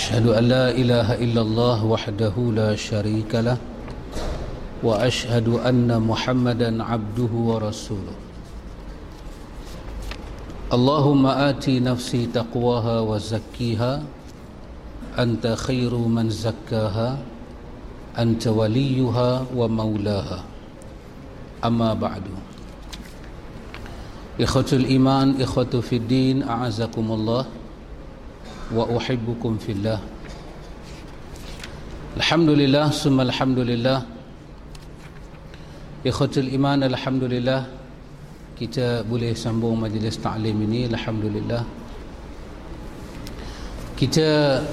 أشهد أن لا إله إلا الله وحده لا شريك له وأشهد أن محمدا عبده ورسوله. اللهم آتي نفسي تقواها وزكيها أنت خير من زكاها أنت وليها ومولاها. أما بعد إخوة الإيمان إخوة في الدين أعزكم الله. وأحبكم في الله الحمد لله ثم الحمد لله إخوة الإيمان الحمد لله kita boleh sambung majlis ta'lim ini Alhamdulillah kita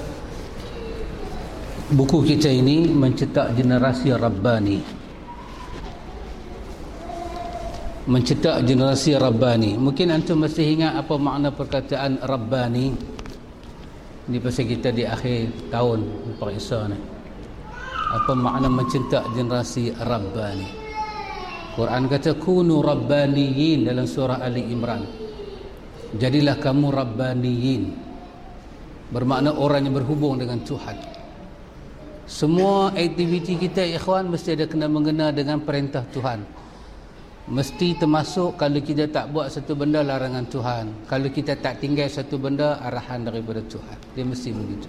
buku kita ini mencetak generasi Rabbani mencetak generasi Rabbani mungkin antum mesti ingat apa makna perkataan Rabbani Ini pasal kita di akhir tahun Pak Isa ni. Apa makna mencetak generasi Rabbani? Quran kata kunu rabbaniyin dalam surah Ali Imran. Jadilah kamu rabbaniyin. Bermakna orang yang berhubung dengan Tuhan. Semua aktiviti kita ikhwan mesti ada kena mengena dengan perintah Tuhan mesti termasuk kalau kita tak buat satu benda larangan Tuhan. Kalau kita tak tinggal satu benda arahan daripada Tuhan. Dia mesti begitu.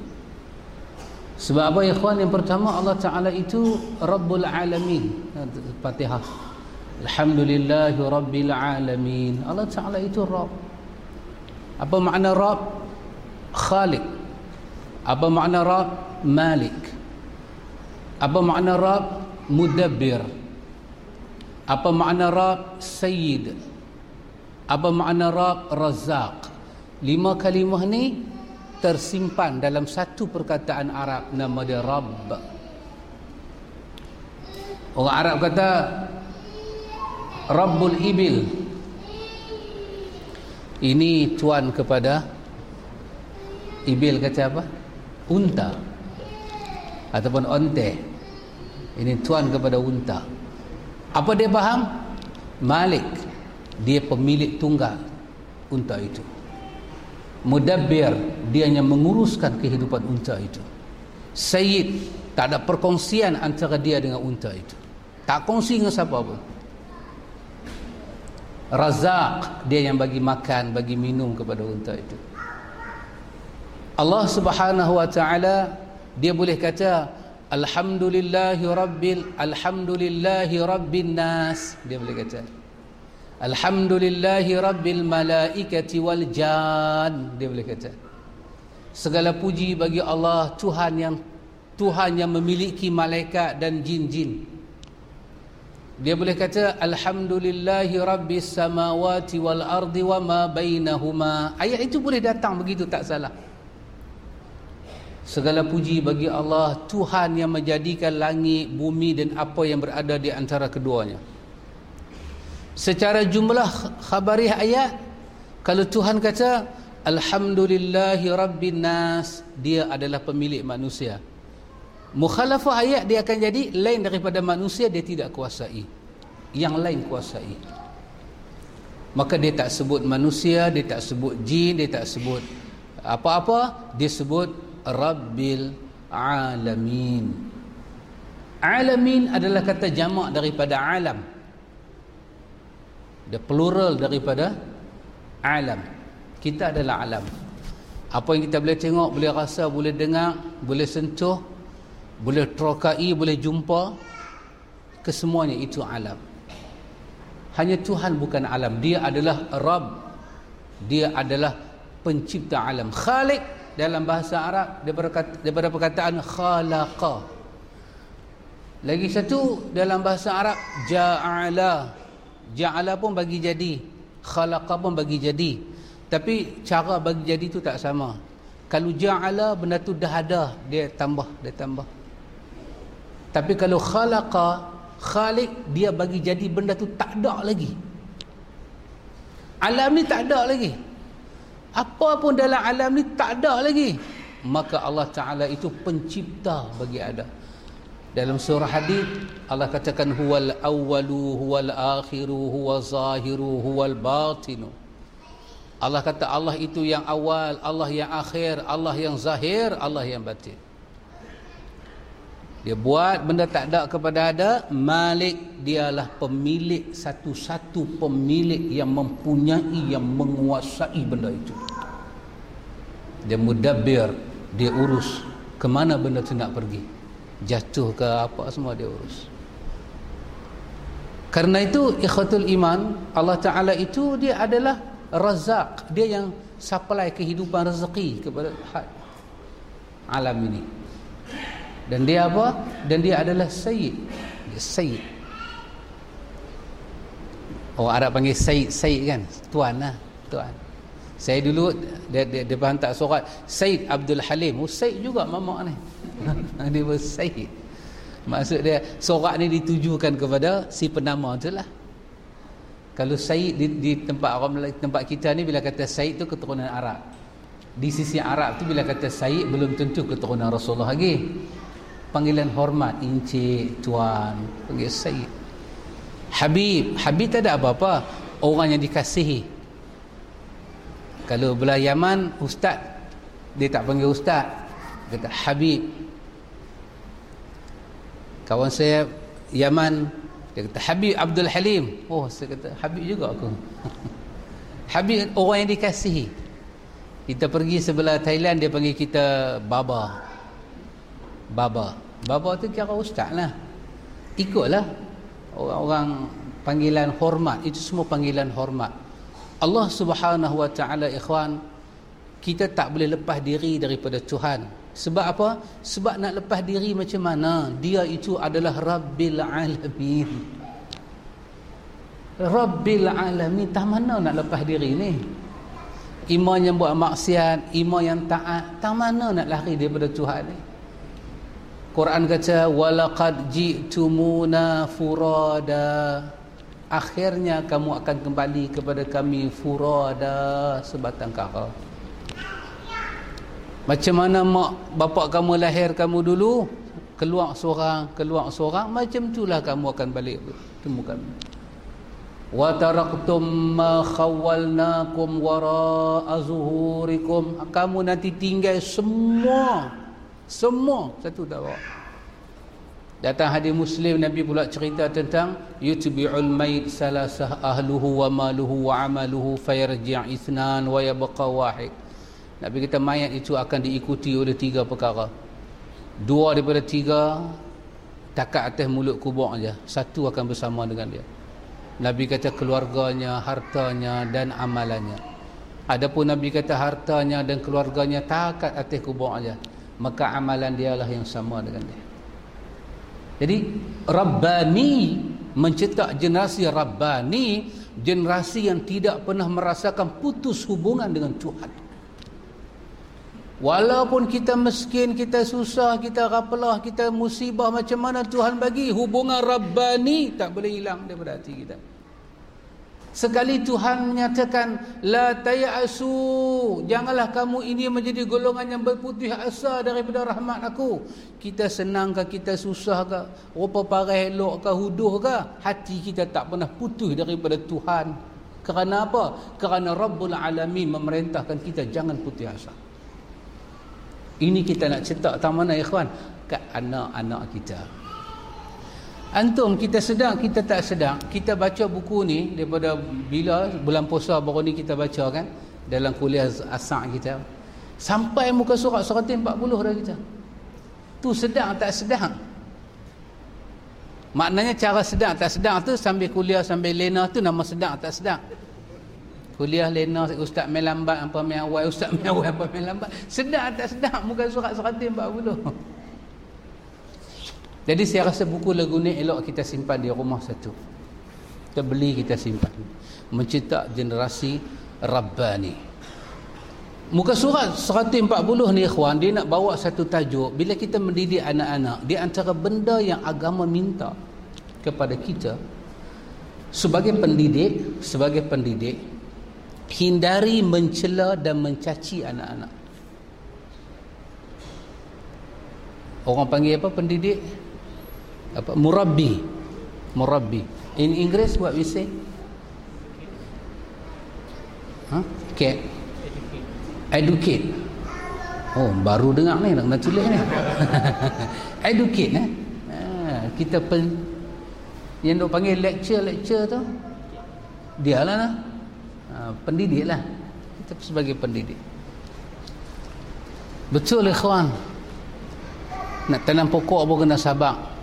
Sebab apa ikhwan yang pertama Allah Ta'ala itu Rabbul Alamin. Fatihah Alhamdulillahi Rabbil Alamin. Allah Ta'ala itu Rabb. Apa makna Rabb? Khalik apa makna Rabb? Malik. Apa makna Rabb? Mudabbir apa makna Rab Sayyid. Apa makna Rab Razak lima kalimah ni tersimpan dalam satu perkataan Arab nama dia Rabb. Orang Arab kata Rabbul Ibil. Ini tuan kepada Ibil kata apa? Unta. Ataupun onte. Ini tuan kepada unta apa dia faham? Malik dia pemilik tunggal unta itu. Mudabbir dia yang menguruskan kehidupan unta itu. Sayyid tak ada perkongsian antara dia dengan unta itu. Tak kongsi dengan siapa pun. Razak dia yang bagi makan, bagi minum kepada unta itu. Allah Subhanahu wa taala dia boleh kata Alhamdulillahi Rabbil Alhamdulillahi Rabbin Nas. Dia boleh kata Alhamdulillahi Rabbil Malaikati wal Jan. Dia boleh kata Segala puji bagi Allah Tuhan yang Tuhan yang memiliki malaikat dan jin-jin. Dia boleh kata Alhamdulillahi Rabbis Samawati wal Ardi wa ma bainahuma. Ayat itu boleh datang begitu tak salah Segala puji bagi Allah Tuhan yang menjadikan langit, bumi dan apa yang berada di antara keduanya. Secara jumlah khabariah ayat kalau Tuhan kata Alhamdulillahi Rabbin Nas dia adalah pemilik manusia. Mukhalafah ayat dia akan jadi lain daripada manusia dia tidak kuasai. Yang lain kuasai. Maka dia tak sebut manusia, dia tak sebut jin, dia tak sebut apa-apa, dia sebut Rabbil Alamin. Alamin adalah kata jamak daripada alam. Dia plural daripada alam. Kita adalah alam. Apa yang kita boleh tengok, boleh rasa, boleh dengar Boleh sentuh Boleh terokai, boleh jumpa Kesemuanya itu alam. Hanya Tuhan bukan alam. Dia adalah Rabb. Dia adalah pencipta alam. Khalik dalam bahasa Arab daripada, perkataan khalaqa. Lagi satu dalam bahasa Arab ja'ala. Ja'ala pun bagi jadi. Khalaqa pun bagi jadi. Tapi cara bagi jadi tu tak sama. Kalau ja'ala benda tu dah ada dia tambah dia tambah. Tapi kalau khalaqa khalik dia bagi jadi benda tu tak ada lagi. Alam ni tak ada lagi apa pun dalam alam ni tak ada lagi. Maka Allah Ta'ala itu pencipta bagi ada dalam surah hadid Allah katakan huwal awwalu huwal akhiru huwal zahiru huwal batinu. Allah kata Allah itu yang awal Allah yang akhir Allah yang zahir Allah yang batin dia buat benda tak ada kepada ada Malik dialah pemilik satu-satu pemilik yang mempunyai yang menguasai benda itu. Dia mudabbir dia urus ke mana benda tu nak pergi. Jatuh ke apa semua dia urus. Karena itu ikhwatul iman Allah Ta'ala itu dia adalah razak. Dia yang supply kehidupan rezeki kepada alam ini dan dia apa? dan dia adalah sayyid. Dia sayyid. Orang Arab panggil sayyid sayyid kan? Tuan lah tuan. Saya dulu dia, dia, dia hantar surat Said Abdul Halim? Oh, Said juga mamak ni. Dia pun Said maksud dia surat ni ditujukan kepada si penama tu lah. Kalau Said di, di tempat orang tempat kita ni bila kata Said tu keturunan Arab. Di sisi Arab tu bila kata Said belum tentu keturunan Rasulullah lagi panggilan hormat encik tuan panggil Said. Habib Habib tak ada apa-apa. Orang yang dikasihi. Kalau belah Yaman ustaz dia tak panggil ustaz. Dia kata Habib. Kawan saya Yaman dia kata Habib Abdul Halim. Oh saya kata Habib juga aku. Habib orang yang dikasihi. Kita pergi sebelah Thailand dia panggil kita Baba Baba. Baba tu kira ustaz lah. Ikutlah orang-orang panggilan hormat. Itu semua panggilan hormat. Allah Subhanahu wa taala ikhwan kita tak boleh lepas diri daripada Tuhan. Sebab apa? Sebab nak lepas diri macam mana? Dia itu adalah rabbil alamin. Rabbil alamin tak mana nak lepas diri ni? Iman yang buat maksiat iman yang taat tak mana nak lari daripada Tuhan ni Quran kata walaqad ji'tumuna furada. Akhirnya kamu akan kembali kepada kami furada sebatang kara. Macam mana mak bapak kamu lahir kamu dulu? Keluar seorang keluar seorang. Macam itulah kamu akan balik temu kami. Wa taraktum ma khawalnakum wara'a zuhurikum. Kamu nanti tinggal semua semua satu dah bawa Datang hadis Muslim Nabi pula cerita tentang yutbi'ul mayt salasah ahluhu wa maluhu wa amaluhu fayarji' ithnan wa yabqa wahid. Nabi kata mayat itu akan diikuti oleh tiga perkara. Dua daripada tiga takat atas mulut kubur aja. Satu akan bersama dengan dia. Nabi kata keluarganya, hartanya dan amalannya. Adapun Nabi kata hartanya dan keluarganya takat atas kubur aja. Maka amalan dialah yang sama dengan dia. Jadi Rabbani mencetak generasi Rabbani generasi yang tidak pernah merasakan putus hubungan dengan Tuhan. Walaupun kita miskin, kita susah, kita rapelah, kita musibah macam mana Tuhan bagi hubungan Rabbani tak boleh hilang daripada hati kita. Sekali Tuhan menyatakan la tayasu janganlah kamu ini menjadi golongan yang berputih asa daripada rahmat aku. Kita senang ke kita susah ke, rupa parah elok ke huduh ke, hati kita tak pernah putus daripada Tuhan. Kerana apa? Kerana Rabbul Alamin memerintahkan kita jangan putih asa. Ini kita nak cetak tak mana ikhwan? Kat anak-anak kita. Antum kita sedang kita tak sedang. Kita baca buku ni daripada bila bulan puasa baru ni kita baca kan dalam kuliah asak kita. Sampai muka surat surat 40 dah kita. Tu sedang tak sedang. Maknanya cara sedang tak sedang tu sambil kuliah sambil lena tu nama sedang tak sedang. Kuliah lena ustaz main lambat apa main awal ustaz main awal apa main lambat. Sedang tak sedang. Muka surat surat 40 jadi saya rasa buku lagu ni elok kita simpan di rumah satu. Kita beli kita simpan. Mencetak generasi Rabbani. Muka surat 140 ni ikhwan dia nak bawa satu tajuk bila kita mendidik anak-anak di antara benda yang agama minta kepada kita sebagai pendidik sebagai pendidik hindari mencela dan mencaci anak-anak orang panggil apa pendidik apa? Murabbi. Murabbi. In english what we say? Huh? cat educate. Oh baru dengar ni nak kena tulis ni. Educate eh? Ha, kita pen yang dok panggil lecture lecture tu? Dia lah. Ha, pendidik lah. Kita sebagai pendidik. Betul ikhwan? Nak tanam pokok pun kena sabar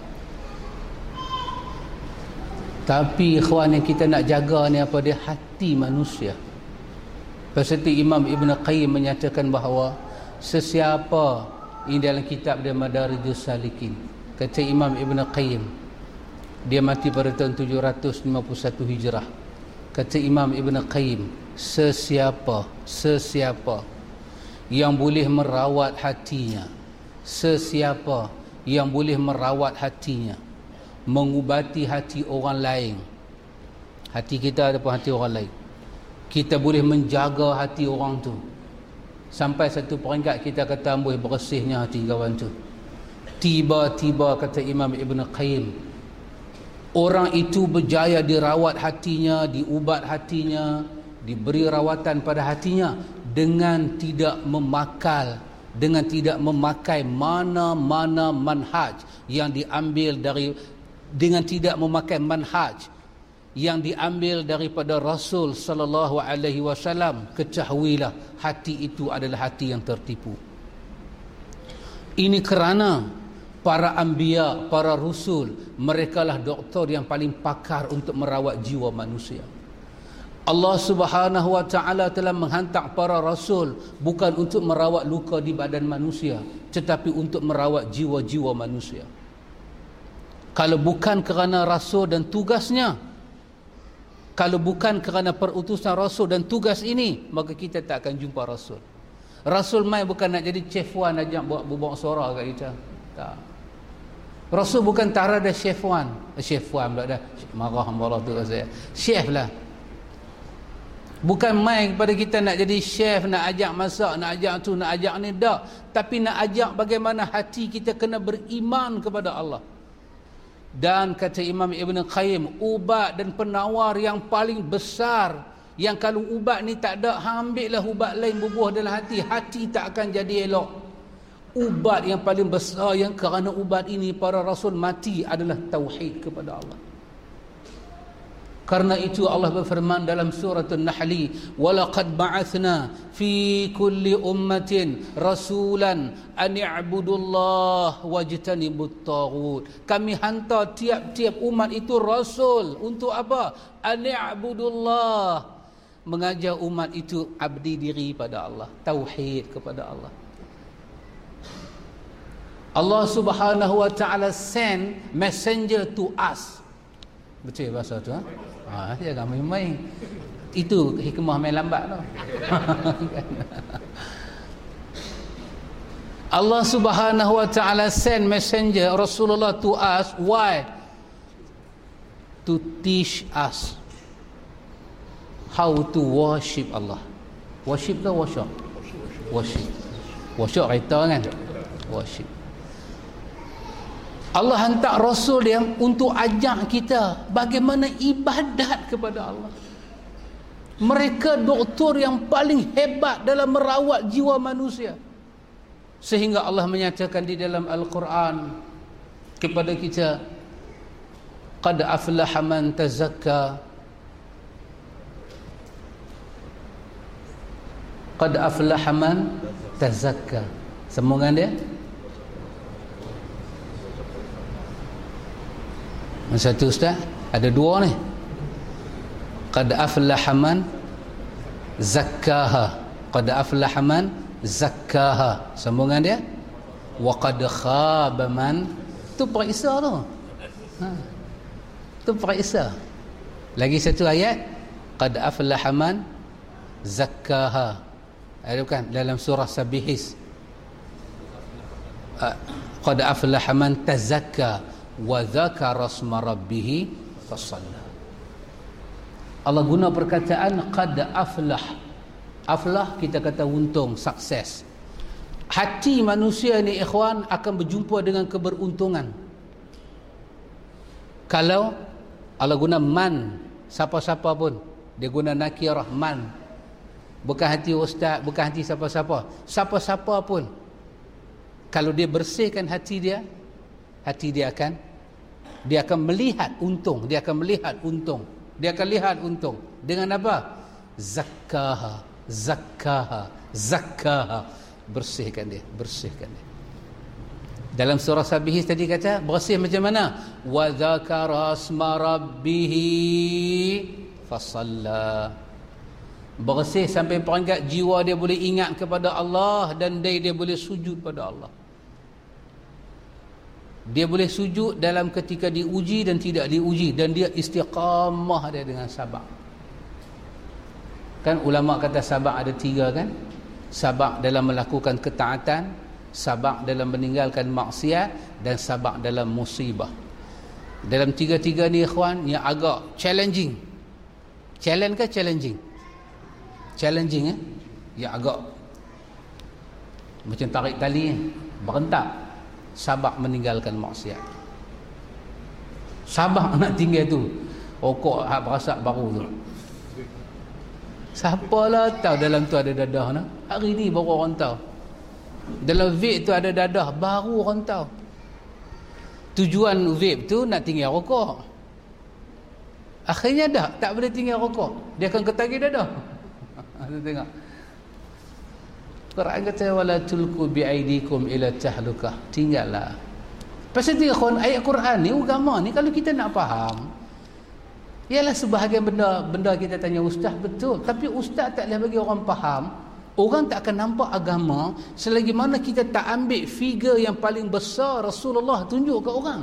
tapi ikhwan yang kita nak jaga ni apa? Dia hati manusia. Seperti Imam Ibn Qayyim menyatakan bahawa sesiapa ini dalam kitab dia Madarijus Salikin kata Imam Ibn Qayyim dia mati pada tahun 751 Hijrah. Kata Imam Ibn Qayyim sesiapa sesiapa yang boleh merawat hatinya sesiapa yang boleh merawat hatinya mengubati hati orang lain. Hati kita ataupun hati orang lain. Kita boleh menjaga hati orang tu. Sampai satu peringkat kita kata ambuh bersihnya hati kawan tu. Tiba-tiba kata Imam Ibn Qayyim orang itu berjaya dirawat hatinya diubat hatinya diberi rawatan pada hatinya dengan tidak memakal dengan tidak memakai mana-mana manhaj yang diambil dari dengan tidak memakai manhaj yang diambil daripada Rasul sallallahu alaihi wasallam ketahuilah hati itu adalah hati yang tertipu. Ini kerana para anbiya para rasul mereka lah doktor yang paling pakar untuk merawat jiwa manusia. Allah Subhanahu wa taala telah menghantar para rasul bukan untuk merawat luka di badan manusia tetapi untuk merawat jiwa-jiwa manusia kalau bukan kerana rasul dan tugasnya kalau bukan kerana perutusan Rasul dan tugas ini maka kita tak akan jumpa Rasul. Rasul mai bukan nak jadi chef wan ajak buat bubuk suara kat kita. Tak. Rasul bukan tarada chef wan. Eh, chef wan pula dah. Marah Allah tu saya chef lah. Bukan mai kepada kita nak jadi chef nak ajak masak nak ajak tu nak ajak ni tak. Tapi nak ajak bagaimana hati kita kena beriman kepada Allah dan kata Imam Ibn Qayyim ubat dan penawar yang paling besar yang kalau ubat ni tak ada ambillah ubat lain bubuh dalam hati hati tak akan jadi elok. Ubat yang paling besar yang kerana ubat ini para rasul mati adalah tauhid kepada Allah karena itu Allah berfirman dalam surah An-Nahl, "Walaqad ba'athna fi kulli ummatin rasulan an i'budullah wajtanibut taghut." Kami hantar tiap-tiap umat itu rasul untuk apa? An i'budullah. Mengajar umat itu abdi diri pada Allah, tauhid kepada Allah. Allah Subhanahu wa taala send messenger to us. Betul bahasa tu ha? Ha, jangan main-main. Itu hikmah main lambat tu. Allah Subhanahu wa taala send messenger Rasulullah to us why to teach us how to worship Allah. Worship ke worship? Worship. Worship kereta kan? Worship. Allah hantar Rasul yang untuk ajak kita bagaimana ibadat kepada Allah. Mereka doktor yang paling hebat dalam merawat jiwa manusia. Sehingga Allah menyatakan di dalam Al-Quran kepada kita Qad aflaha man tazakka Qad aflaha man tazakka Sambungan dia satu ustaz ada dua ni. Qad aflaha man zakkaha. Qad aflaha man zakkaha. Sambungan dia. Wa qad khaba man tu periksa tu. Ha. Tu periksa. Lagi satu ayat qad aflaha man zakkaha. ada bukan dalam surah sabihis ah, qad aflaha man tazakka wa dzakara asma rabbih fasalla Allah guna perkataan qad aflah. Aflah kita kata untung sukses. Hati manusia ni ikhwan akan berjumpa dengan keberuntungan. Kalau Allah guna man siapa-siapa pun dia guna nakirah man. Bukan hati ustaz bukan hati siapa-siapa. Siapa-siapa pun. Kalau dia bersihkan hati dia hati dia akan dia akan melihat untung dia akan melihat untung dia akan lihat untung. Dengan apa? Zakkaha zakkaha zakkaha. Bersihkan dia bersihkan dia. Dalam surah Sabihis tadi kata bersih macam mana? Wa dzakara asma rabbih fasalla. Bersih sampai peringkat jiwa dia boleh ingat kepada Allah dan dia, dia boleh sujud pada Allah dia boleh sujud dalam ketika diuji dan tidak diuji. Dan dia istiqamah dia dengan sabar kan ulama kata sabar ada tiga kan? Sabar dalam melakukan ketaatan sabar dalam meninggalkan maksiat dan sabar dalam musibah. Dalam tiga-tiga ni ikhwan yang agak challenging. Challenge ke challenging? Challenging eh? Yang agak macam tarik tali eh. berentak sabar meninggalkan maksiat. Sabar nak tinggal tu rokok hak berasak baru tu. Siapalah tahu dalam tu ada dadah nak hari ni baru orang tahu. Dalam vape tu ada dadah baru orang tahu. Tujuan vape tu nak tinggal rokok. Akhirnya dah tak boleh tinggal rokok. Dia akan ketagih dadah. Ada tengok. Quran kata wala tulku bi aidikum ila tahlukah. Tinggallah. Pasal dia khon ayat Quran ni agama ni kalau kita nak faham ialah sebahagian benda benda kita tanya ustaz betul? Tapi ustaz tak boleh bagi orang faham. Orang tak akan nampak agama selagi mana kita tak ambil figure yang paling besar Rasulullah tunjuk ke orang.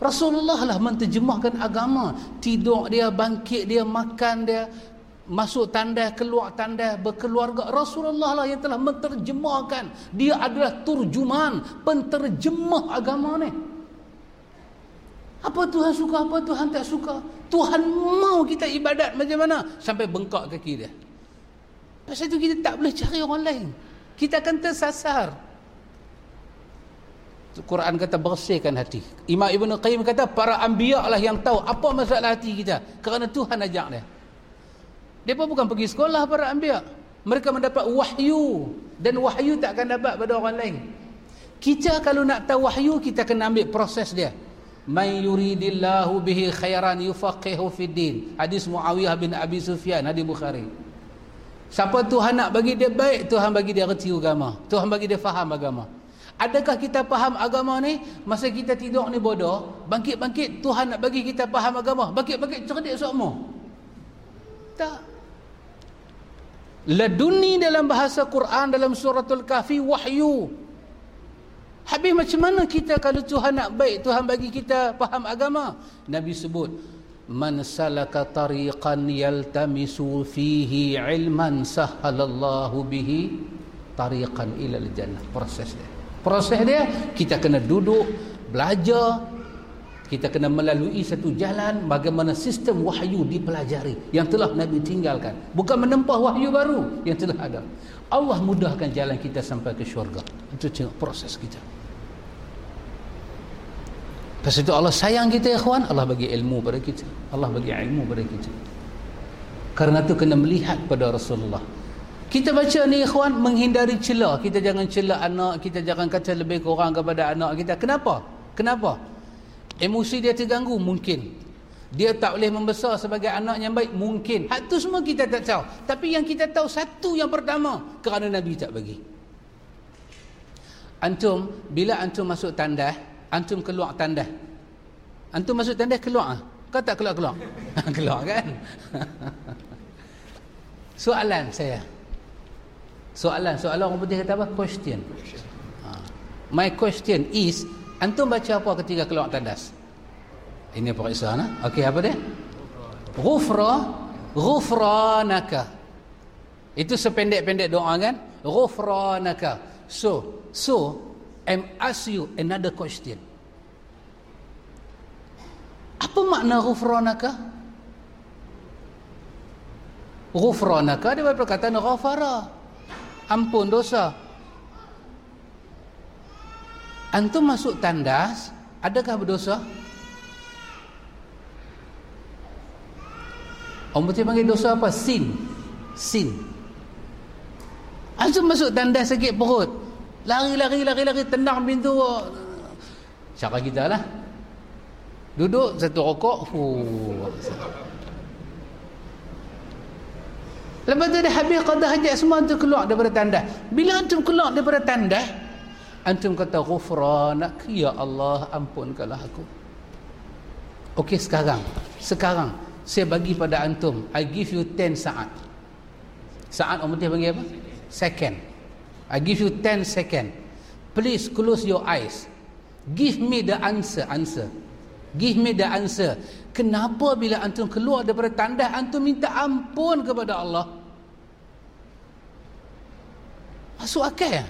Rasulullah lah menterjemahkan agama. Tidur dia bangkit dia makan dia masuk tanda keluar tanda berkeluarga. Rasulullah lah yang telah menterjemahkan. Dia adalah turjuman penterjemah agama ni. Apa Tuhan suka apa Tuhan tak suka? Tuhan mau kita ibadat macam mana? Sampai bengkak kaki dia. Pasal itu kita tak boleh cari orang lain. Kita akan tersasar. Quran kata bersihkan hati. Imam Ibn Qayyim kata para ambiya lah yang tahu apa masalah hati kita. Kerana Tuhan ajak dia pun bukan pergi sekolah para anbiya. Mereka mendapat wahyu dan wahyu tak akan dapat pada orang lain. Kita kalau nak tahu wahyu kita kena ambil proses dia. Man yuridillahu bihi khairan yufaqihu fid din. Hadis Muawiyah bin Abi Sufyan hadis Bukhari. Siapa Tuhan nak bagi dia baik, Tuhan bagi dia reti agama. Tuhan bagi dia faham agama. Adakah kita faham agama ni masa kita tidur ni bodoh, bangkit-bangkit Tuhan nak bagi kita faham agama. Bangkit-bangkit cerdik semua. Tak laduni dalam bahasa Quran dalam suratul kahfi wahyu. Habis macam mana kita kalau Tuhan nak baik Tuhan bagi kita faham agama? Nabi sebut man salaka tariqan yaltamisu fihi ilman sahalallahu bihi tariqan ila jannah. Proses dia. Proses dia kita kena duduk belajar kita kena melalui satu jalan bagaimana sistem wahyu dipelajari yang telah Nabi tinggalkan. Bukan menempah wahyu baru yang telah ada. Allah mudahkan jalan kita sampai ke syurga. Itu proses kita. Lepas itu Allah sayang kita ya kawan. Allah bagi ilmu pada kita. Allah bagi ilmu pada kita. Karena itu kena melihat pada Rasulullah. Kita baca ni ikhwan menghindari celah. Kita jangan celah anak kita jangan kata lebih kurang kepada anak kita. Kenapa? Kenapa emosi dia terganggu? Mungkin. Dia tak boleh membesar sebagai anak yang baik? Mungkin. Hak tu semua kita tak tahu. Tapi yang kita tahu satu yang pertama kerana Nabi tak bagi. Antum bila antum masuk tanda antum keluar tanda antum masuk tanda keluar kau tak keluar-keluar? Keluar kan? Soalan saya. Soalan. Soalan orang putih kata apa? Question. Ha. my question is Antum baca apa ketika keluar tandas? Ini apa kisah nah? Okey apa dia? Ghufra ghufranaka. itu sependek-pendek doa kan ghufranaka so so i'm ask you another question apa makna ghufranaka ghufranaka dia berkata ghafara ampun dosa antum masuk tandas adakah berdosa Orang putih panggil dosa apa? Sin. Sin. Antum masuk tandas sakit perut. Lari, lari, lari, lari. Tendang pintu. Cara kita lah. Duduk satu rokok. Fuh. Lepas tu dah habis qada hajat semua antum keluar daripada tandas. Bila antum keluar daripada tandas, antum kata ghufranak ya Allah ampunkanlah aku. Okey sekarang. Sekarang saya bagi pada antum I give you 10 saat saat orang putih panggil apa? second I give you 10 second please close your eyes give me the answer answer give me the answer kenapa bila antum keluar daripada tandas antum minta ampun kepada Allah masuk akal ya?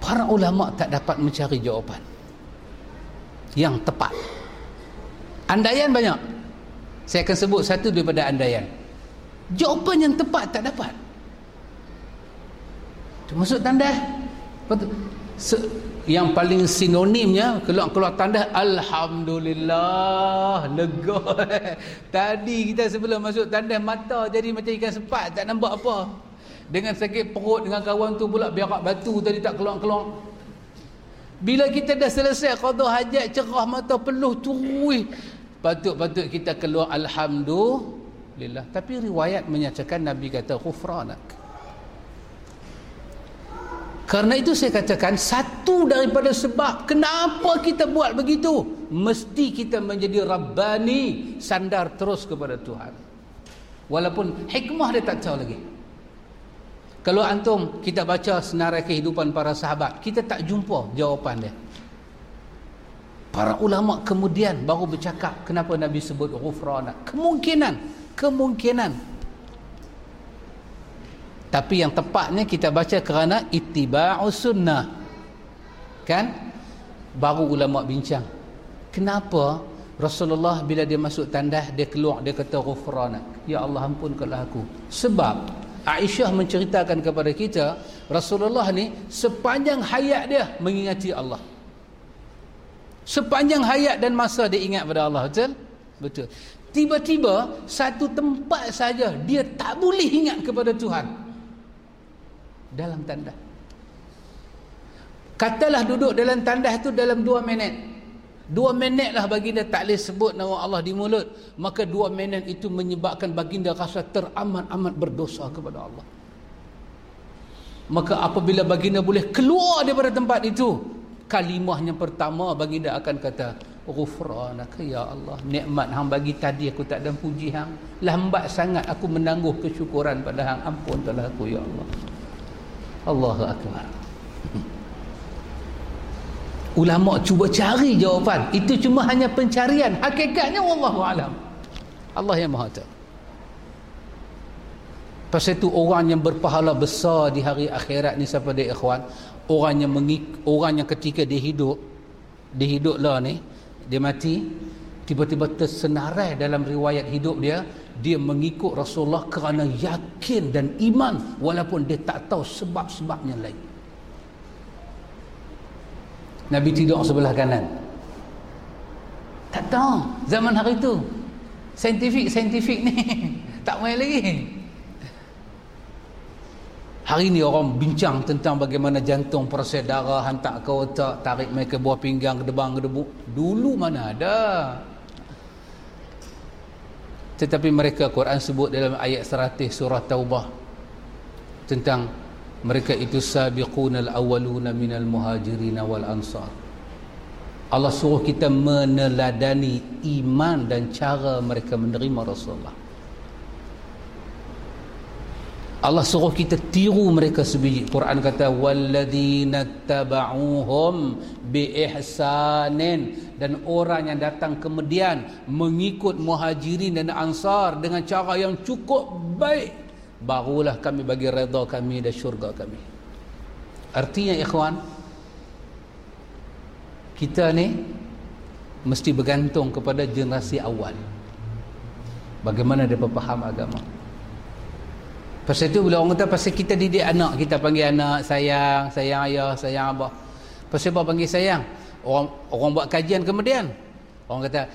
Para ulama tak dapat mencari jawapan yang tepat. Andaian banyak. Saya akan sebut satu daripada andaian. Jawapan yang tepat tak dapat. Masuk tanda betul. Yang paling sinonimnya keluar-keluar tanda Alhamdulillah lega tadi kita sebelum masuk tanda mata jadi macam ikan sepat tak nampak apa dengan sakit perut dengan kawan tu pula biarak batu tadi tak keluar-keluar. Bila kita dah selesai qada hajat cerah mata peluh turui patut-patut kita keluar alhamdulillah. Tapi riwayat menyatakan nabi kata ghufranak. Karena itu saya katakan satu daripada sebab kenapa kita buat begitu mesti kita menjadi rabbani sandar terus kepada Tuhan. Walaupun hikmah dia tak tahu lagi kalau antum kita baca senarai kehidupan para sahabat, kita tak jumpa jawapan dia. Para ulama kemudian baru bercakap kenapa Nabi sebut ghufrana. Kemungkinan, kemungkinan. Tapi yang tepatnya kita baca kerana ittiba'u sunnah. Kan? Baru ulama bincang. Kenapa Rasulullah bila dia masuk tandas dia keluar dia kata ghufrana. Ya Allah ampunkanlah aku. Sebab Aisyah menceritakan kepada kita Rasulullah ni sepanjang hayat dia mengingati Allah. Sepanjang hayat dan masa dia ingat pada Allah betul? betul. Tiba-tiba satu tempat saja dia tak boleh ingat kepada Tuhan. Dalam tanda katalah duduk dalam tanda itu dalam dua minit Dua minit lah baginda tak boleh sebut nama Allah di mulut. Maka dua minit itu menyebabkan baginda rasa teramat-amat berdosa kepada Allah. Maka apabila baginda boleh keluar daripada tempat itu. Kalimah yang pertama baginda akan kata. Ghufranaka ya Allah. Nikmat hang bagi tadi aku tak ada puji hang. Lambat sangat aku menangguh kesyukuran pada hang. Ampun telah aku ya Allah. Allahu Akbar ulama cuba cari jawapan. Itu cuma hanya pencarian. Hakikatnya wallahu alam. Allah yang maha tahu. Pasal itu orang yang berpahala besar di hari akhirat ni siapa dia ikhwan? Orang yang mengik orang yang ketika dia hidup dia hidup lah ni dia mati tiba-tiba tersenarai dalam riwayat hidup dia dia mengikut Rasulullah kerana yakin dan iman walaupun dia tak tahu sebab-sebabnya lain Nabi tidur sebelah kanan. Tak tahu zaman hari itu saintifik-saintifik ni. Tak main lagi. Hari ni orang bincang tentang bagaimana jantung proses darah hantar ke otak tarik mereka buah pinggang ke debang ke debu. Dulu mana ada. Tetapi mereka Quran sebut dalam ayat 100 surah Taubah tentang mereka itu sabiqunal awwaluna minal muhajirin wal ansar. Allah suruh kita meneladani iman dan cara mereka menerima Rasulullah. Allah suruh kita tiru mereka sebiji. Quran kata walladzina tabauhum biihsanin. Dan orang yang datang kemudian mengikut muhajirin dan ansar dengan cara yang cukup baik barulah kami bagi redha kami dan syurga kami. Artinya ikhwan kita ni mesti bergantung kepada generasi awal. Bagaimana dia faham agama? Pasal itu bila orang kata pasal kita didik anak kita panggil anak sayang sayang ayah sayang abah. Pasal apa panggil sayang? Orang orang buat kajian kemudian. Orang kata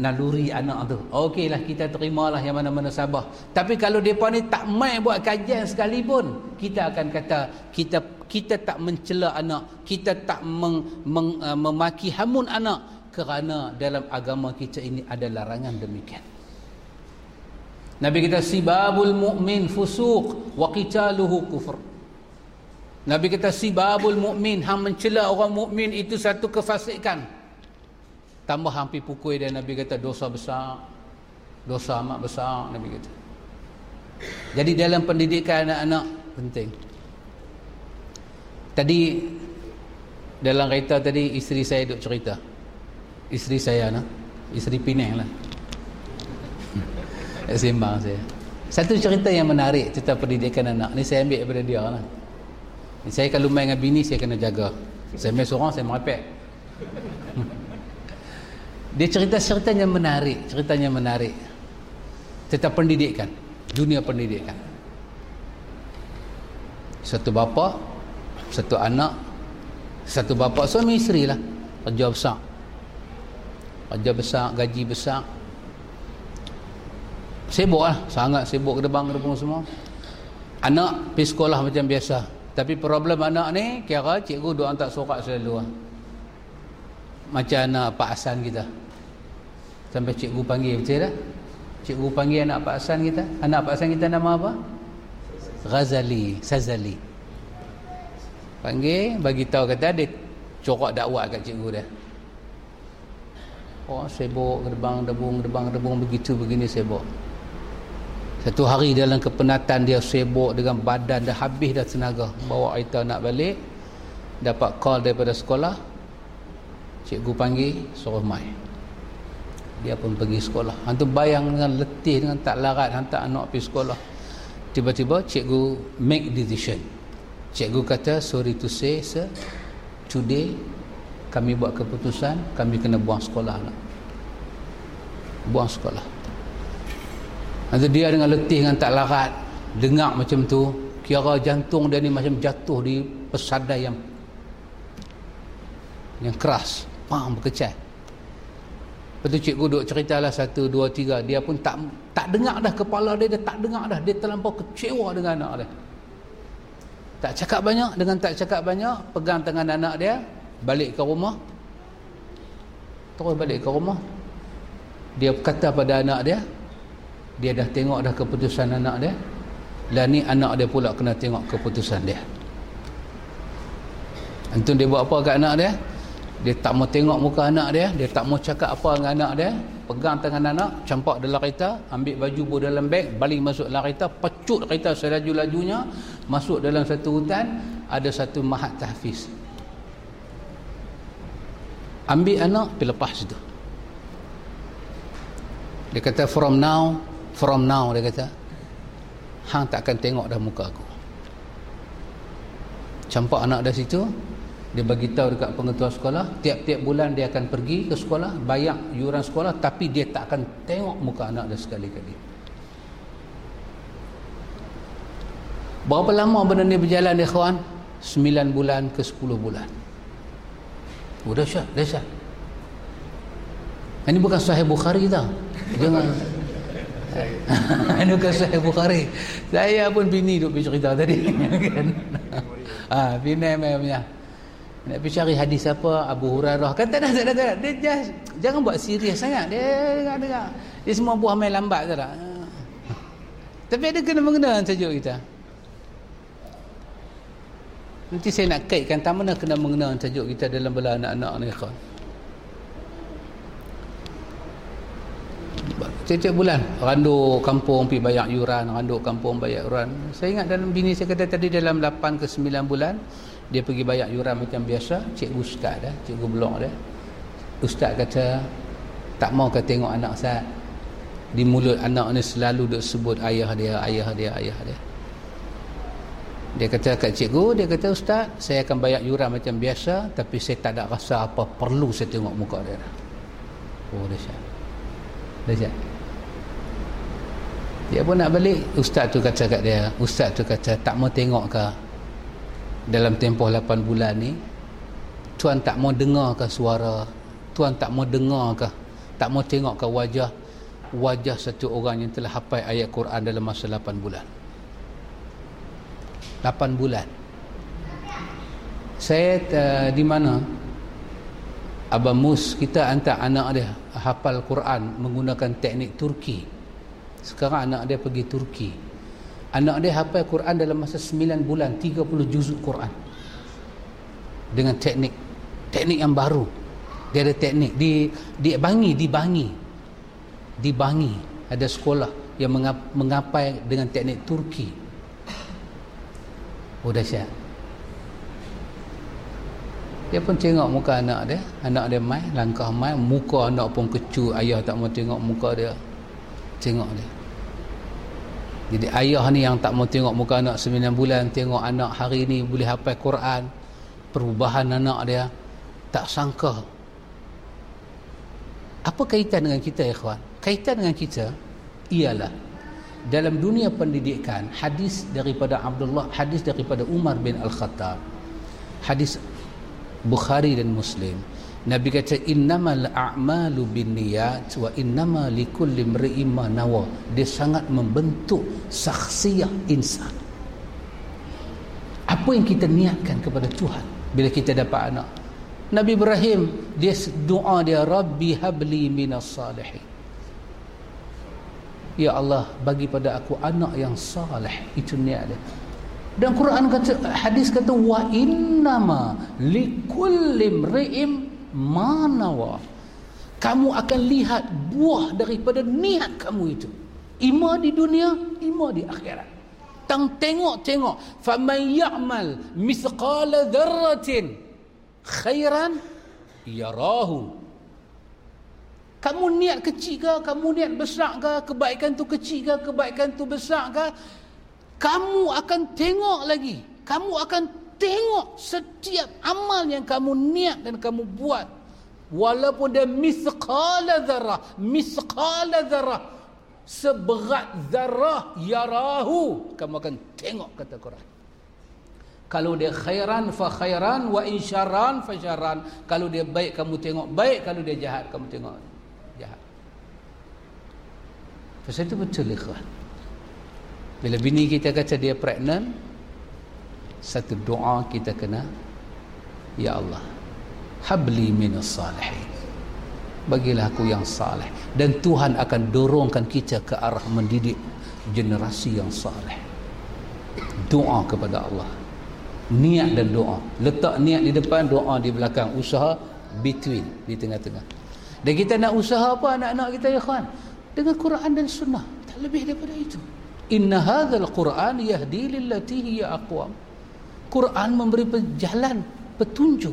naluri anak tu. Okeylah kita terimalah yang mana-mana sabar tapi kalau depa ni tak mai buat kajian sekalipun kita akan kata kita kita tak mencela anak kita tak meng, meng, uh, memaki hamun anak kerana dalam agama kita ini ada larangan demikian. Nabi kita sibabul mu'min fusuq wa qitaluhu kufur. Nabi kita sibabul mu'min hang mencela orang mukmin itu satu kefasikan tambah hampir pukul dia Nabi kata dosa besar dosa amat besar Nabi kata. Jadi dalam pendidikan anak-anak penting. Tadi dalam kereta tadi isteri saya duk cerita. Isteri saya nah isteri Penang lah. Sembang saya. Satu cerita yang menarik tentang pendidikan anak ni saya ambil daripada dia lah. Saya kalau main dengan bini saya kena jaga. Saya main seorang saya merepek dia cerita ceritanya menarik ceritanya menarik. Tentang pendidikan dunia pendidikan. Satu bapa satu anak satu bapa suami isteri lah kerja besar. Kerja besar gaji besar. Sibuk lah sangat sibuk ke depan ke depan semua. Anak pergi sekolah macam biasa. Tapi problem anak ni kira cikgu doa tak sorak selalu lah macam anak Pak Hasan kita. Sampai cikgu panggil betul tak? Cikgu panggil anak Pak Hasan kita. Anak Pak Hasan kita nama apa? Ghazali Sazali panggil bagi tahu kata dia corak dakwah kat cikgu dia. Oh sibuk gedebang debung gedebang debung begitu begini sibuk. Satu hari dalam kepenatan dia sibuk dengan badan dah habis dah tenaga. Bawa Aita nak balik dapat call daripada sekolah cikgu panggil suruh mai. Dia pun pergi sekolah. Hantu bayang dengan letih dengan tak larat hantar anak pergi sekolah. Tiba-tiba cikgu make decision. Cikgu kata sorry to say sir. Today kami buat keputusan kami kena buang sekolah lah. buang sekolah. Hantu dia dengan letih dengan tak larat dengar macam tu. Kira jantung dia ni macam jatuh di pesadai yang yang keras pam berkecai Lepas tu cikgu duduk cerita lah satu, dua, tiga. Dia pun tak tak dengar dah kepala dia, dia tak dengar dah. Dia terlampau kecewa dengan anak dia. Tak cakap banyak, dengan tak cakap banyak, pegang tangan anak dia, balik ke rumah. Terus balik ke rumah. Dia kata pada anak dia, dia dah tengok dah keputusan anak dia. Dan ni anak dia pula kena tengok keputusan dia. Antum dia buat apa kat anak dia? Dia tak mau tengok muka anak dia dia tak mau cakap apa dengan anak dia pegang tangan anak campak dalam kereta ambil baju bu dalam beg balik masuk dalam kereta pecut kereta selaju-lajunya masuk dalam satu hutan ada satu mahat tahfiz. Ambil anak pergi lepas situ. Dia kata from now from now dia kata hang tak akan tengok dah muka aku. Campak anak dari situ dia bagi tahu dekat pengetua sekolah tiap-tiap bulan dia akan pergi ke sekolah bayar yuran sekolah tapi dia tak akan tengok muka anak dia sekali-kali berapa lama benda ni berjalan dia kawan 9 bulan ke 10 bulan. Oh dahsyat dahsyat. Ini bukan sahih Bukhari tau. Jangan. Ini bukan sahih Bukhari. Saya pun bini duk bercerita tadi. Kan? Ah bini memangnya nak pergi cari hadis apa Abu Hurairah. Kata dah tak dah dia just, jangan buat serius sangat. Dia dengar dengar. Dia semua buah main lambat tak tapi ada kena mengena tajuk kita. Nanti saya nak kaitkan tak mana kena mengena tajuk kita dalam bela anak-anak ni kan setiap bulan randu kampung pergi bayar yuran randu kampung bayar yuran. Saya ingat dalam bini saya kata tadi dalam 8 ke 9 bulan dia pergi bayar yuran macam biasa cikgu ustaz dah cikgu blok dah ustaz kata tak mau ke tengok anak saya di mulut anak ni selalu duk sebut ayah dia ayah dia ayah dia. Dia kata kat cikgu dia kata ustaz saya akan bayar yuran macam biasa tapi saya tak ada rasa apa perlu saya tengok muka dia. Oh dahsyat. Dahsyat. Dia pun nak balik. Ustaz tu kata kat dia ustaz tu kata tak mau tengok ke dalam tempoh 8 bulan ni tuan tak mau dengar ke suara? Tuan tak mau dengar ke tak mau tengok ke wajah wajah satu orang yang telah hafal ayat Quran dalam masa 8 bulan? 8 bulan. Saya uh, di mana? Abang Mus kita hantar anak dia hafal Quran menggunakan teknik Turki. Sekarang anak dia pergi Turki anak dia hafal Quran dalam masa 9 bulan 30 juzuk Quran. Dengan teknik teknik yang baru. Dia ada teknik di di Bangi di Bangi di Bangi ada sekolah yang mengap, mengapai dengan teknik Turki. Oh dahsyat. Dia pun tengok muka anak dia. Anak dia main langkah main. Muka anak pun kecut ayah tak mau tengok muka dia. Tengok dia jadi ayah ni yang tak mau tengok muka anak 9 bulan tengok anak hari ni boleh hafal Quran perubahan anak dia tak sangka. Apa kaitan dengan kita ikhwan? Kaitan dengan kita ialah dalam dunia pendidikan hadis daripada Abdullah hadis daripada Umar bin Al-Khattab hadis Bukhari dan Muslim Nabi kata innamal a'malu binniyat wa innama likulli imri'in ma nawa. Dia sangat membentuk saksiah insan. Apa yang kita niatkan kepada Tuhan bila kita dapat anak? Nabi Ibrahim dia doa dia Rabbi habli minas salihin. Ya Allah bagi pada aku anak yang saleh itu niat dia. Dan Quran kata hadis kata wa innama likulli imri'in manawa. Kamu akan lihat buah daripada niat kamu itu. Ima di dunia ima di akhirat. Tang tengok-tengok faman ya'mal mithqala dzarratin khairan yarahu. Kamu niat kecil ke kamu niat besar ke kebaikan tu kecil ke kebaikan tu besar ke kamu akan tengok lagi. Kamu akan tengok setiap amal yang kamu niat dan kamu buat. Walaupun dia misqala zarah misqala zarah seberat zarah yarahu. Kamu akan tengok kata Quran. Kalau dia khairan fa khairan. Wa insyaran fa syaran kalau dia baik kamu tengok baik. Kalau dia jahat kamu tengok jahat. Pasal itu betul ikhwan. Bila bini kita kata dia pregnant satu doa kita kena ya Allah habli minas salihin. Bagilah aku yang saleh dan Tuhan akan dorongkan kita ke arah mendidik generasi yang saleh. Doa kepada Allah. Niat dan doa. Letak niat di depan doa di belakang. Usaha between di tengah-tengah. Dan kita nak usaha apa anak-anak kita ya kawan dengan Quran dan sunnah. Tak lebih daripada itu. Inna hadzal quran yahdi lillati hiya aqwam Quran memberi jalan petunjuk.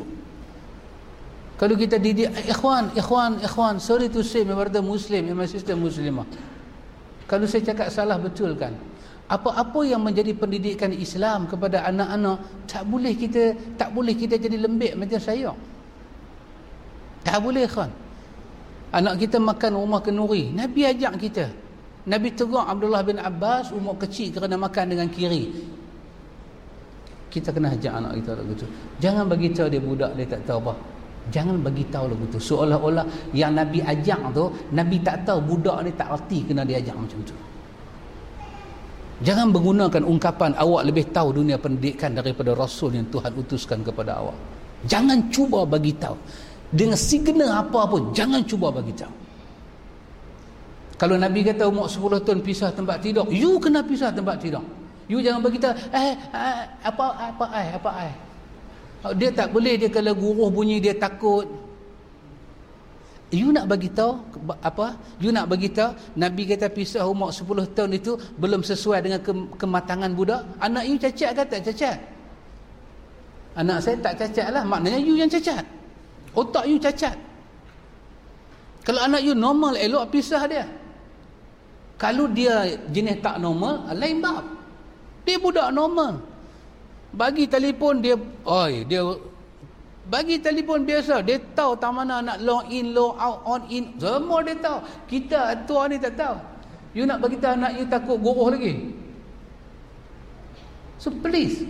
Kalau kita didik eh, ikhwan ikhwan ikhwan sorry to say brother muslim my sister muslimah. Kalau saya cakap salah betul kan? Apa-apa yang menjadi pendidikan Islam kepada anak-anak tak boleh kita tak boleh kita jadi lembik macam saya. Tak boleh ikhwan. Anak kita makan rumah kenuri Nabi ajak kita. Nabi tegur Abdullah bin Abbas umur kecil kerana makan dengan kiri kita kena ajak anak kita lagu tu. Jangan bagi tahu dia budak dia tak tahu apa. Jangan bagi tahu lagu tu. Seolah-olah yang nabi ajak tu nabi tak tahu budak ni tak reti kena diajak macam tu. Jangan menggunakan ungkapan awak lebih tahu dunia pendidikan daripada rasul yang Tuhan utuskan kepada awak. Jangan cuba bagi tahu. Dengan signal apa pun jangan cuba bagi tahu. Kalau Nabi kata umur 10 tahun pisah tempat tidur you kena pisah tempat tidur You jangan berkata, eh, eh apa apa ai apa ai. Dia tak boleh dia kalau guru bunyi dia takut. You nak bagi tahu apa? You nak bagi tahu Nabi kata pisah umur 10 tahun itu belum sesuai dengan ke kematangan budak? Anak you cacat ke tak cacat? Anak saya tak cacat lah. Maknanya you yang cacat. Otak you cacat. Kalau anak you normal, elok pisah dia. Kalau dia jenis tak normal, lain bab. Dia budak normal. Bagi telefon dia, oi, dia bagi telefon biasa, dia tahu tak mana nak log in, log out, on in. Semua dia tahu. Kita tua ni tak tahu. You nak bagi tahu anak you takut guruh lagi. So please,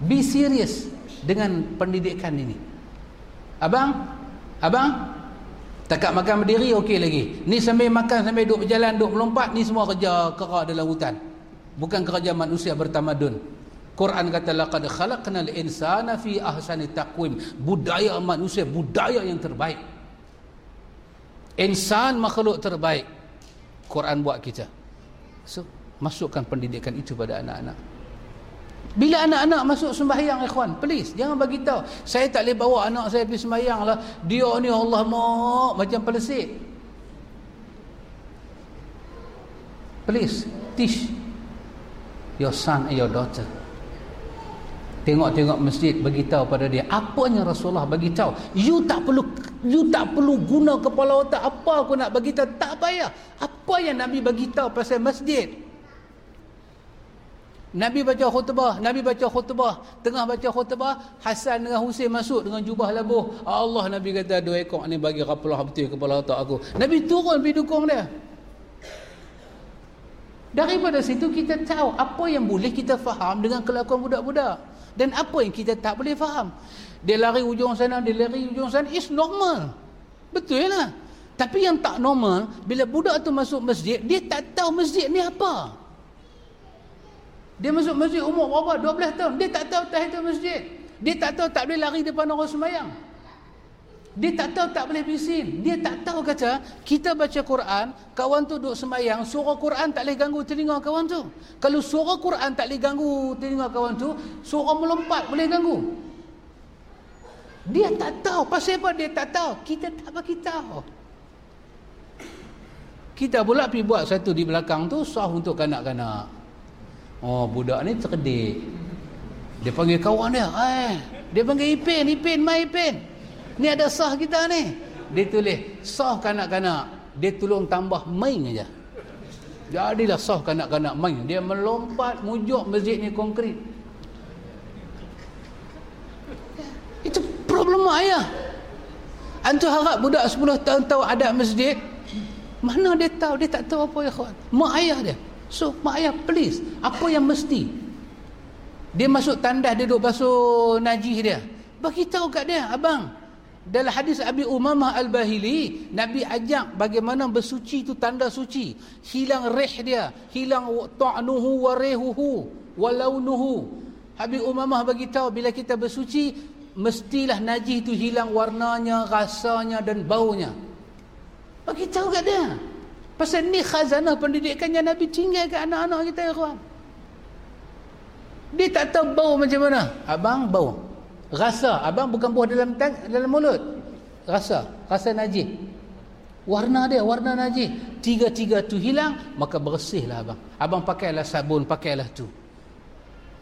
be serious dengan pendidikan ini. Abang, abang, takat makan berdiri okey lagi. Ni sambil makan, sambil duduk berjalan, duduk melompat, ni semua kerja kerak dalam hutan. Bukan kerja manusia bertamadun. Quran kata laqad khalaqnal insana fi ahsani taqwim. Budaya manusia budaya yang terbaik. Insan makhluk terbaik. Quran buat kita. So, masukkan pendidikan itu pada anak-anak. Bila anak-anak masuk sembahyang ikhwan, please jangan bagi tahu saya tak boleh bawa anak saya pergi sembahyang lah. Dia ni Allah mak macam pelesik. Please teach your son and your daughter. Tengok-tengok masjid bagi tahu pada dia apa yang Rasulullah bagi tahu you tak perlu you tak perlu guna kepala otak. Apa aku nak bagi tahu tak payah. Apa yang Nabi bagi tahu pasal masjid? Nabi baca khutbah Nabi baca khutbah tengah baca khutbah Hasan dengan Husin masuk dengan jubah labuh. Allah Nabi kata dua ekor ni bagi kepala betul kepala otak aku. Nabi turun pergi dukung dia Daripada situ kita tahu apa yang boleh kita faham dengan kelakuan budak-budak. Dan apa yang kita tak boleh faham. Dia lari ujung sana dia lari ujung sana is normal. Betul lah. Tapi yang tak normal bila budak tu masuk masjid dia tak tahu masjid ni apa. Dia masuk masjid umur berapa? 12 tahun. Dia tak tahu tahiyatul masjid. Dia tak tahu tak boleh lari depan orang sembahyang dia tak tahu tak boleh bising. Dia tak tahu kata kita baca Quran, kawan tu duduk sembahyang, suara Quran tak boleh ganggu telinga kawan tu. Kalau suara Quran tak boleh ganggu telinga kawan tu, suara melompat boleh ganggu. Dia tak tahu. Pasal apa dia tak tahu? Kita tak bagi tahu. Kita pula pergi buat satu di belakang tu sah untuk kanak-kanak. Oh, budak ni cerdik. Dia panggil kawan dia. Eh, dia panggil Ipin, Ipin, mai Ipin. Ni ada sah kita ni. Dia tulis sah kanak-kanak. Dia tolong tambah main aja. Jadilah sah kanak-kanak main. Dia melompat mujuk masjid ni konkret. Itu problema ayah. Antu harap budak 10 tahun tahu ada masjid. Mana dia tahu? Dia tak tahu apa ya kawan. Mak ayah dia. So, mak ayah please. Apa yang mesti? Dia masuk tandas dia duduk basuh najih dia. Bagi tahu kat dia, abang, dalam hadis Abi Umamah Al-Bahili, Nabi ajak bagaimana bersuci itu tanda suci. Hilang reh dia, hilang ta'nuhu wa rehuhu wa launuhu. Abi Umamah bagi tahu bila kita bersuci mestilah najis itu hilang warnanya, rasanya dan baunya. Bagi tahu kat dia. Pasal ni khazanah pendidikan yang Nabi tinggal ke anak-anak kita ya. Dia tak tahu bau macam mana. Abang bau. Rasa, abang bukan buah dalam tang, dalam mulut. Rasa, rasa najis. Warna dia, warna najis. Tiga-tiga tu hilang, maka bersihlah abang. Abang pakailah sabun, pakailah tu.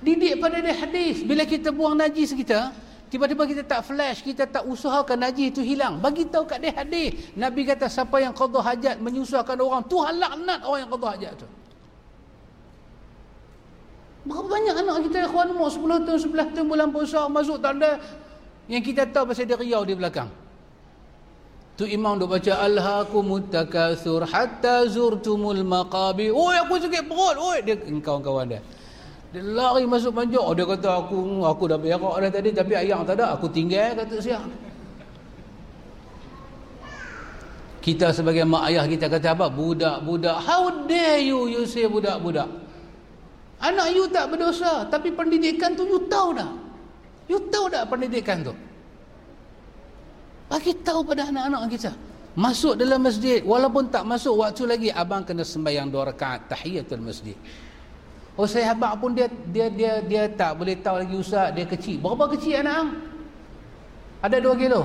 Didik pada dia hadis. Bila kita buang najis kita, tiba-tiba kita tak flash, kita tak usahakan najis itu hilang. Bagi tahu kat dia hadis. Nabi kata siapa yang qada hajat menyusahkan orang, Tuhan laknat orang yang qada hajat tu. Berapa banyak anak kita ikhwan umur 10 tahun, 11 tahun bulan puasa masuk tanda yang kita tahu pasal dia riau di belakang. Tu imam duk baca alhaqumut takatsur hatta zurtumul maqabi. Oi aku sakit perut. Oi dia kawan-kawan dia. Dia lari masuk panjang. Oh, dia kata aku aku dah berak dah tadi tapi ayang tak ada. Aku tinggal kata siap. Kita sebagai mak ayah kita kata apa? Budak-budak. How dare you you say budak-budak? Anak you tak berdosa Tapi pendidikan tu you tahu dah You tahu dah pendidikan tu Bagi tahu pada anak-anak kita Masuk dalam masjid Walaupun tak masuk waktu lagi Abang kena sembahyang dua rakaat Tahiyatul masjid Oh saya abang pun dia dia dia dia tak boleh tahu lagi usah dia kecil. Berapa kecil anak? Ada dua kilo.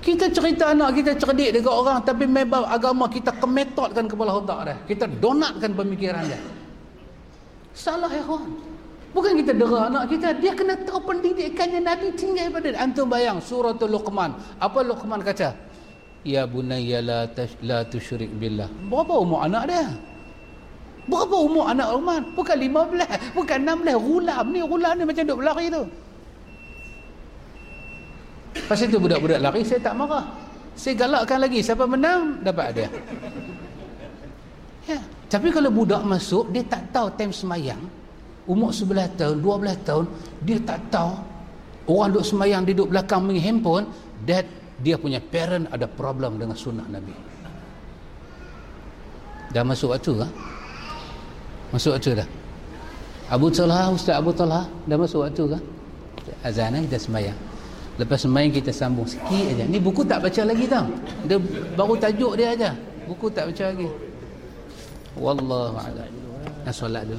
Kita cerita anak kita cerdik dekat orang tapi memang agama kita kemetotkan kepala otak dia. Kita donatkan pemikiran dia. Salah ya. Bukan kita dera anak kita, dia kena tahu pendidikannya Nabi tinggal pada dia. Antum bayang suratul Luqman. Apa Luqman kata? Ya bunayya la tash, la tusyrik billah. Berapa umur anak dia? Berapa umur anak Luqman? Bukan 15, bukan 16, gulam ni, gulam ni macam duk berlari tu. Pasal itu budak-budak lari saya tak marah. Saya galakkan lagi siapa menang dapat dia. Ya. Tapi kalau budak masuk dia tak tahu time semayang umur 11 tahun, 12 tahun dia tak tahu orang duduk semayang dia duduk belakang main handphone that dia punya parent ada problem dengan sunnah Nabi. Dah masuk waktu kah? Masuk waktu dah. Abu Talha, Ustaz Abu Talha, dah masuk waktu kah? Azan eh, kita semayang. Lepas main kita sambung sikit aja. Ni buku tak baca lagi tau. Dia baru tajuk dia aja. Buku tak baca lagi. Wallahu a'lam. Nah, solat dulu.